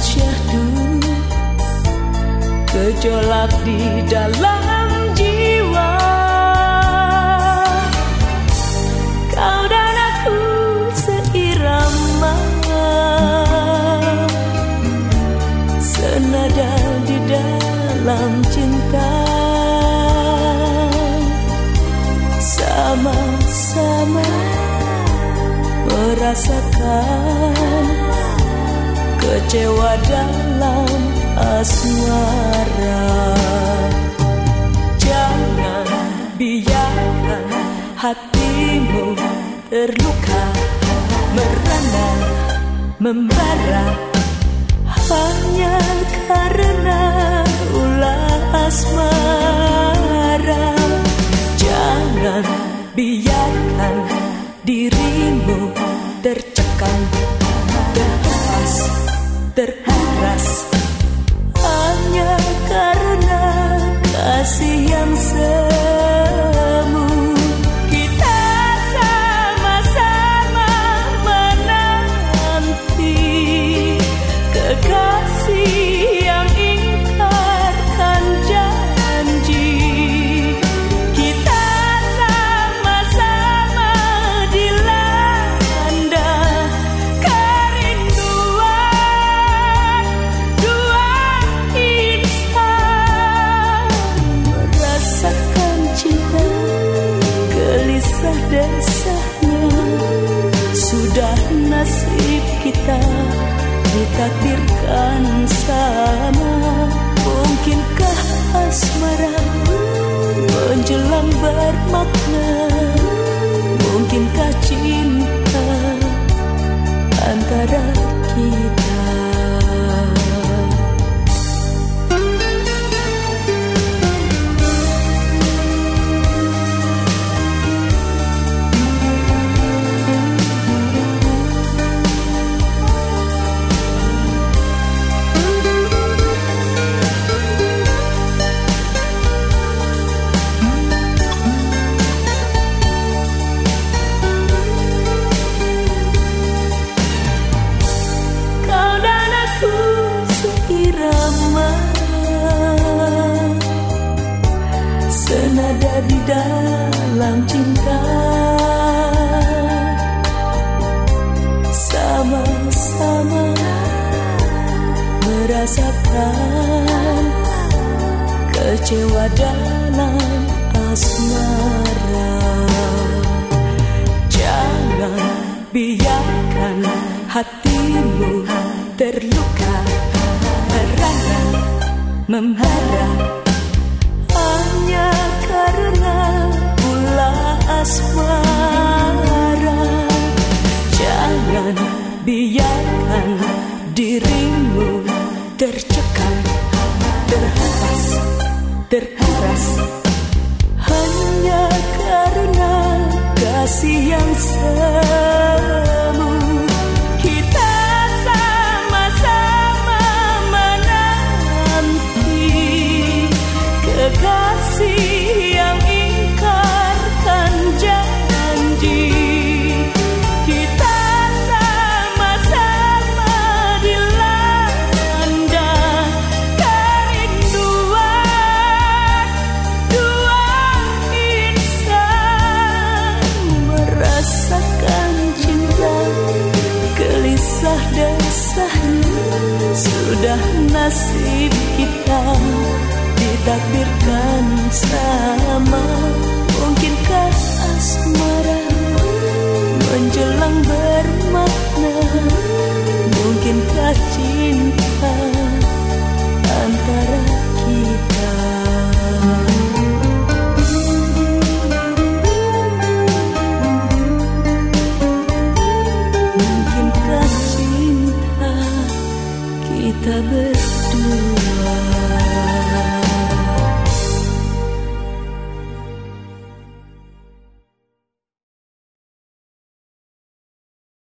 syahdu Gejolak di dalam jiwa. Kau dan aku seirama Senada di dalam cinta. Sama-sama merasakan kecewa dalam asmara Jangan biarkan hatimu terluka Merana, membara. Hanya karena ulah nasib kita ditakdirkan sama. Mungkinkah asmara menjelang bermakna? Mungkinkah cinta antara senada di dalam cinta. Sama-sama merasakan kecewa dalam asmara. Jangan biarkan hatimu terluka. Merana memharap biarkan dirimu tercekam Terhempas, terharas nasib kita ditakdirkan sama. Mungkinkah asmara menjelang bermakna